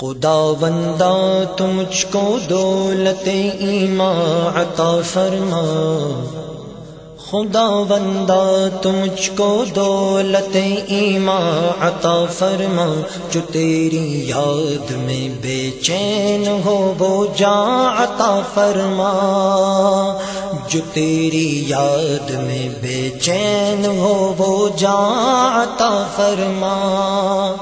خدا بندہ، تم کو دولت ایمان عطا فرما۔ خدا بندہ، تم کو دولت ایمان عطا فرما۔ جو تیری یاد میں بے چین ہو، وہ جا عطا فرما۔ جو تیری یاد میں بے چین ہو، وہ جا عطا فرما۔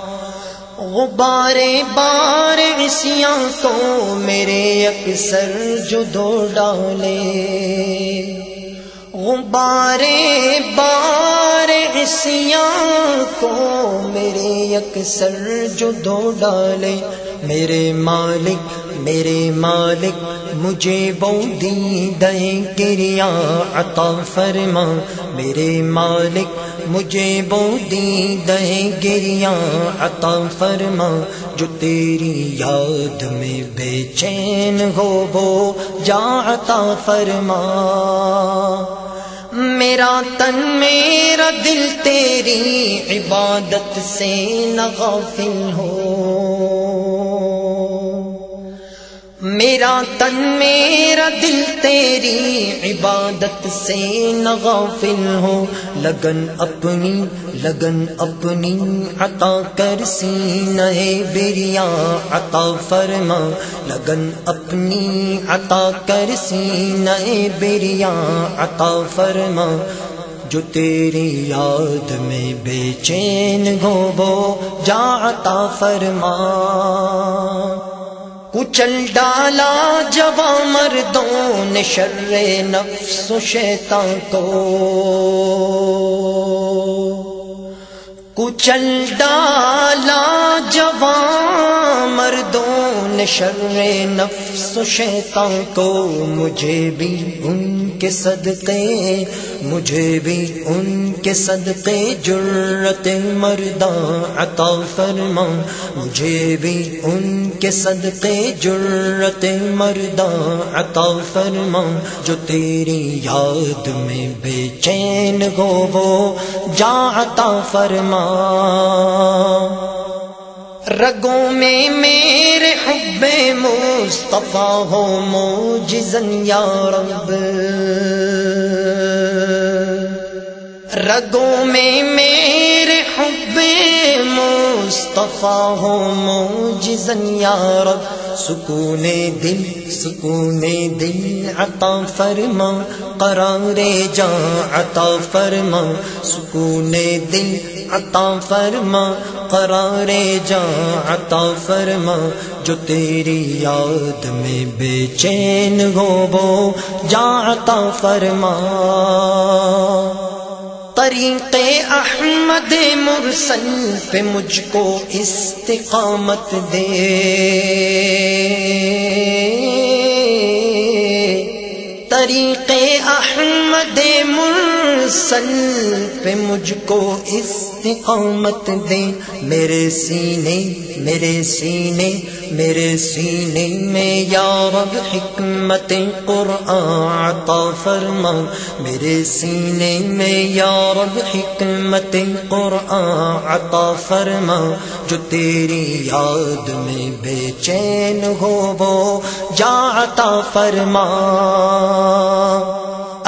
غبارے بار اسیاں کو میرے اکثر جو دو ڈالے۔ غبارے بار اسیاں کو میرے اکثر جو دو ڈالے۔ میرے مالک میرے مالک، مجھے بودی دے گریا عطا فرما۔ میرے مالک، مجھے بودی دے گریا عطا فرما۔ جو تیری یاد میں بے چین ہو، وہ جا عطا فرما۔ میرا تن، میرا دل، تیری عبادت سے نہ غافل ہو۔ میرا تن میرا دل تیری عبادت سے نہ غافل ہو۔ لگن اپنی لگن اپنی عطا کر سینہ بریا عطا فرما۔ لگن اپنی عطا کر سینہ بریا عطا فرما۔ جو تیری یاد میں بے چین ہو، وہ جا عطا فرما۔ کچل ڈالا جب مردوں نے شر نفس و شیطان کو۔ کچل ڈالا شر نفس و شیطان کو، مجھے بھی ان کے صدقے، مجھے بھی ان کے صدقے جرت مرداں عطا فرما مجھے بھی ان کے صدقے جرت مرداں عطا فرما جو تیری یاد میں بے چین ہو، وہ جا عطا فرما رگوں میں میرے حب مصطفیٰ ہو موجزن یا رب۔ رگوں میں میرے حب مصطفیٰ ہو موجزن یا رب۔ سکون دل سکون دل عطا فرما۔ قرار جا عطا فرما۔ سکون دل عطا فرما۔ قرار جا عطا فرما، جو تیری یاد میں بے چین ہو، وہ جا عطا فرما۔ طریق احمد مرسل پہ مجھ کو استقامت دے۔ طریق مرسل پہ مجھ کو استقامت دے میرے سینے میرے سینے میرے سینے میں یا رب حکمت قرآن عطا فرما۔ میرے سینے میں یا رب حکمت قرآن عطا فرما۔ جو تیری یاد میں بے چین ہو، وہ جا عطا فرما۔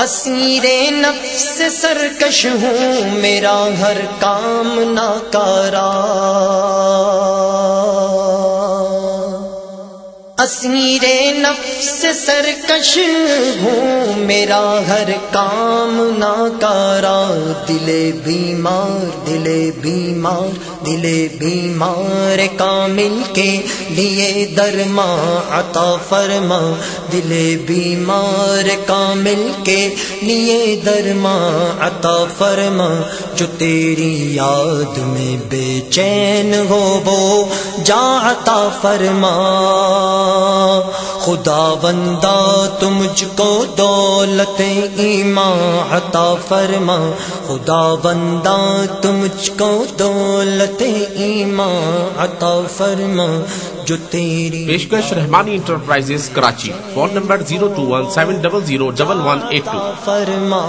اسیر نفس سرکش ہوں، میرا ہر کام ناکارا۔ اسیر نفس سرکش ہوں، میرا ہر کام ناکارا۔ دل بیمار دل بیمار دل بیمار کامل کے لیے درما عطا فرما۔ دل بیمار کامل کے لیے درما عطا فرما۔ جو تیری یاد میں بے چین ہو وہ جا عطا فرما۔ خدا بندہ تم مجھ کو دولت ایمان عطا فرما۔ خدا بندہ تم مجھ کو دولت ایمان عطا فرما جو تیری پیشکش Rahmani enterprises Karachi. Phone number zero two one seven double zero double one eight two. فرما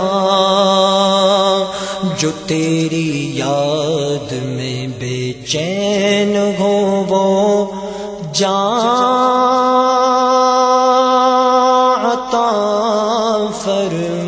جو تیری یاد میں بے چین ہو وہ عطا فرما۔